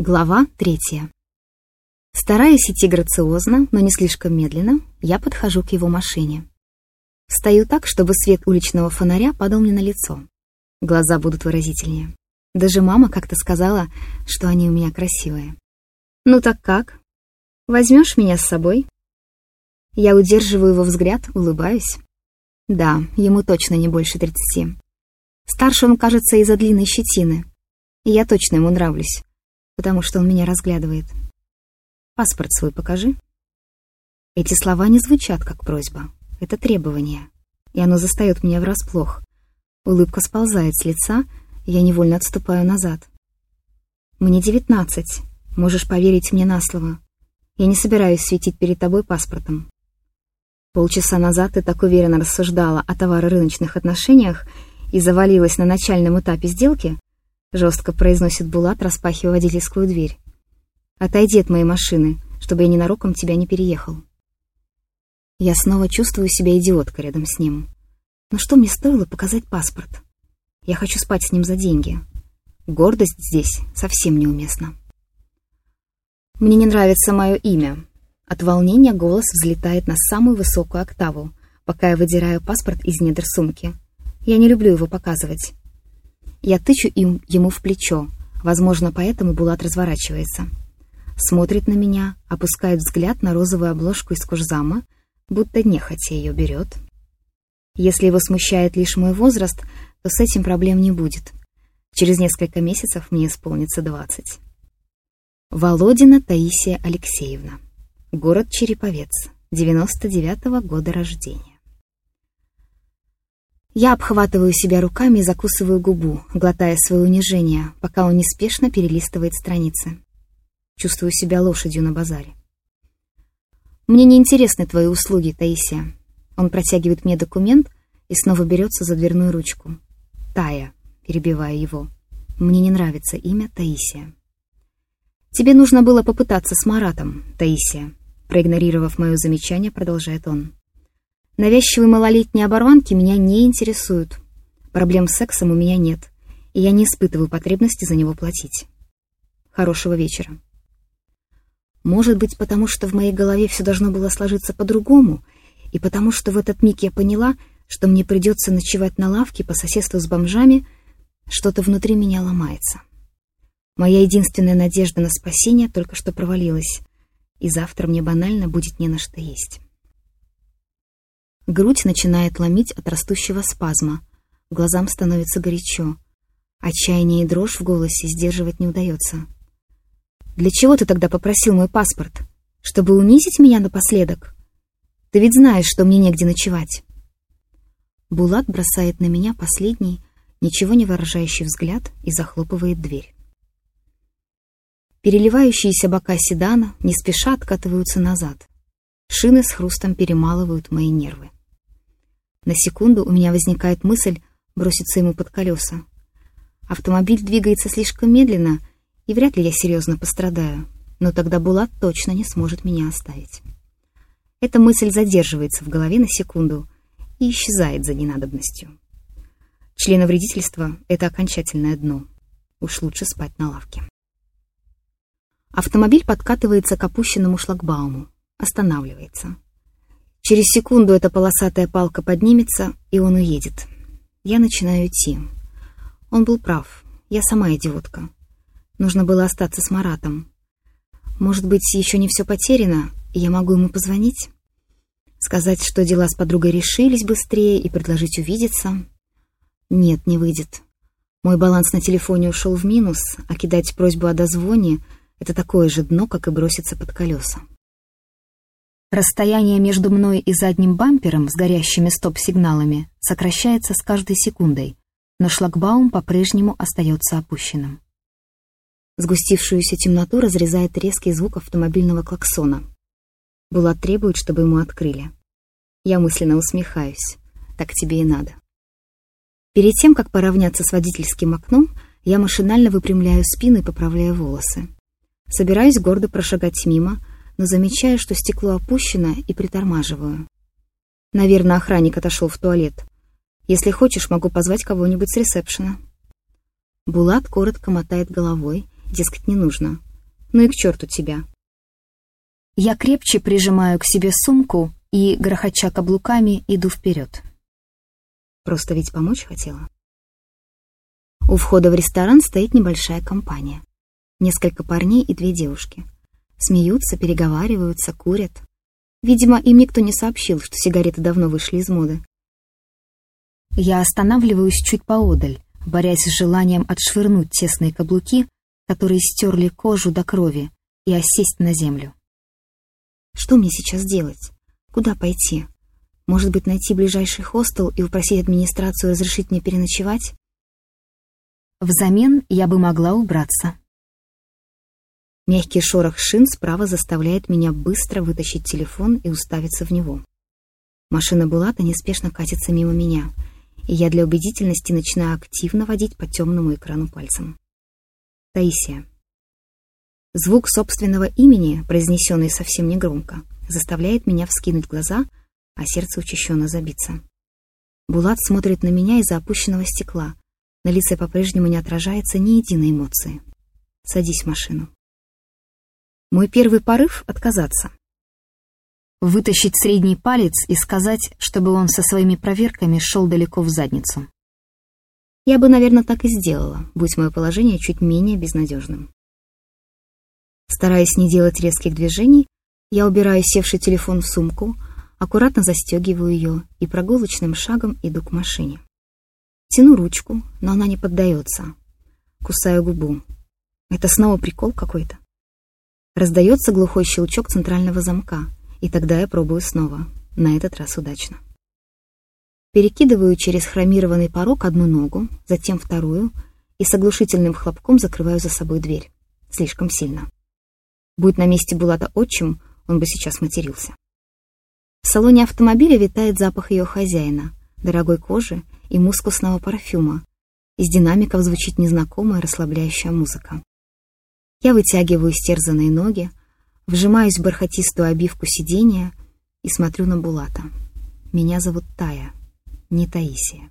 Глава третья. Стараясь идти грациозно, но не слишком медленно, я подхожу к его машине. Стою так, чтобы свет уличного фонаря падал мне на лицо. Глаза будут выразительнее. Даже мама как-то сказала, что они у меня красивые. «Ну так как? Возьмешь меня с собой?» Я удерживаю его взгляд, улыбаюсь. Да, ему точно не больше тридцати. Старше он кажется из-за длинной щетины. И я точно ему нравлюсь потому что он меня разглядывает. «Паспорт свой покажи». Эти слова не звучат как просьба. Это требование. И оно застает меня врасплох. Улыбка сползает с лица, я невольно отступаю назад. «Мне девятнадцать. Можешь поверить мне на слово. Я не собираюсь светить перед тобой паспортом». Полчаса назад ты так уверенно рассуждала о товаро-рыночных отношениях и завалилась на начальном этапе сделки, — жестко произносит Булат, распахивая водительскую дверь. «Отойди от моей машины, чтобы я ненароком тебя не переехал». Я снова чувствую себя идиоткой рядом с ним. Но что мне стоило показать паспорт? Я хочу спать с ним за деньги. Гордость здесь совсем неуместна. Мне не нравится мое имя. От волнения голос взлетает на самую высокую октаву, пока я выдираю паспорт из недр сумки. Я не люблю его показывать. Я тычу им ему в плечо. Возможно, поэтому Булат разворачивается. Смотрит на меня, опускает взгляд на розовую обложку из кожзама, будто нехотя ее берет. Если его смущает лишь мой возраст, то с этим проблем не будет. Через несколько месяцев мне исполнится двадцать. Володина Таисия Алексеевна. Город Череповец. 99-го года рождения. Я обхватываю себя руками и закусываю губу, глотая свое унижение, пока он неспешно перелистывает страницы. Чувствую себя лошадью на базаре. «Мне не интересны твои услуги, Таисия». Он протягивает мне документ и снова берется за дверную ручку. «Тая», перебивая его. «Мне не нравится имя Таисия». «Тебе нужно было попытаться с Маратом, Таисия», проигнорировав мое замечание, продолжает он. Навязчивые малолетние оборванки меня не интересуют. Проблем с сексом у меня нет, и я не испытываю потребности за него платить. Хорошего вечера. Может быть, потому что в моей голове все должно было сложиться по-другому, и потому что в этот миг я поняла, что мне придется ночевать на лавке по соседству с бомжами, что-то внутри меня ломается. Моя единственная надежда на спасение только что провалилась, и завтра мне банально будет не на что есть. Грудь начинает ломить от растущего спазма. Глазам становится горячо. Отчаяние и дрожь в голосе сдерживать не удается. «Для чего ты тогда попросил мой паспорт? Чтобы унизить меня напоследок? Ты ведь знаешь, что мне негде ночевать». Булат бросает на меня последний, ничего не выражающий взгляд и захлопывает дверь. Переливающиеся бока седана не спеша откатываются назад. Шины с хрустом перемалывают мои нервы. На секунду у меня возникает мысль броситься ему под колеса. Автомобиль двигается слишком медленно, и вряд ли я серьезно пострадаю, но тогда Булат точно не сможет меня оставить. Эта мысль задерживается в голове на секунду и исчезает за ненадобностью. Членовредительство — это окончательное дно. Уж лучше спать на лавке. Автомобиль подкатывается к опущенному шлагбауму, останавливается — Через секунду эта полосатая палка поднимется, и он уедет. Я начинаю идти. Он был прав. Я сама идиотка. Нужно было остаться с Маратом. Может быть, еще не все потеряно, и я могу ему позвонить? Сказать, что дела с подругой решились быстрее, и предложить увидеться? Нет, не выйдет. Мой баланс на телефоне ушел в минус, а кидать просьбу о дозвоне — это такое же дно, как и броситься под колеса. Расстояние между мной и задним бампером с горящими стоп-сигналами сокращается с каждой секундой, но шлагбаум по-прежнему остается опущенным. Сгустившуюся темноту разрезает резкий звук автомобильного клаксона. Булат требует, чтобы ему открыли. Я мысленно усмехаюсь. Так тебе и надо. Перед тем, как поравняться с водительским окном, я машинально выпрямляю спину и поправляю волосы. Собираюсь гордо прошагать мимо, но замечаю, что стекло опущено, и притормаживаю. Наверное, охранник отошел в туалет. Если хочешь, могу позвать кого-нибудь с ресепшена. Булат коротко мотает головой, дескать, не нужно. Ну и к черту тебя. Я крепче прижимаю к себе сумку и, грохоча каблуками, иду вперед. Просто ведь помочь хотела. У входа в ресторан стоит небольшая компания. Несколько парней и две девушки. Смеются, переговариваются, курят. Видимо, им никто не сообщил, что сигареты давно вышли из моды. Я останавливаюсь чуть поодаль, борясь с желанием отшвырнуть тесные каблуки, которые стерли кожу до крови, и осесть на землю. Что мне сейчас делать? Куда пойти? Может быть, найти ближайший хостел и упросить администрацию разрешить мне переночевать? Взамен я бы могла убраться. Мягкий шорох шин справа заставляет меня быстро вытащить телефон и уставиться в него. Машина Булата неспешно катится мимо меня, и я для убедительности начинаю активно водить по темному экрану пальцем. Таисия. Звук собственного имени, произнесенный совсем негромко, заставляет меня вскинуть глаза, а сердце учащенно забиться. Булат смотрит на меня из-за опущенного стекла. На лице по-прежнему не отражается ни единой эмоции. Садись в машину. Мой первый порыв — отказаться. Вытащить средний палец и сказать, чтобы он со своими проверками шел далеко в задницу. Я бы, наверное, так и сделала, будь мое положение чуть менее безнадежным. Стараясь не делать резких движений, я убираю севший телефон в сумку, аккуратно застегиваю ее и прогулочным шагом иду к машине. Тяну ручку, но она не поддается. Кусаю губу. Это снова прикол какой-то. Раздается глухой щелчок центрального замка, и тогда я пробую снова, на этот раз удачно. Перекидываю через хромированный порог одну ногу, затем вторую, и с оглушительным хлопком закрываю за собой дверь. Слишком сильно. Будь на месте Булата отчим, он бы сейчас матерился. В салоне автомобиля витает запах ее хозяина, дорогой кожи и мускусного парфюма. Из динамиков звучит незнакомая расслабляющая музыка. Я вытягиваю стерзанные ноги, вжимаюсь в бархатистую обивку сиденья и смотрю на Булата. Меня зовут Тая, не Таисия.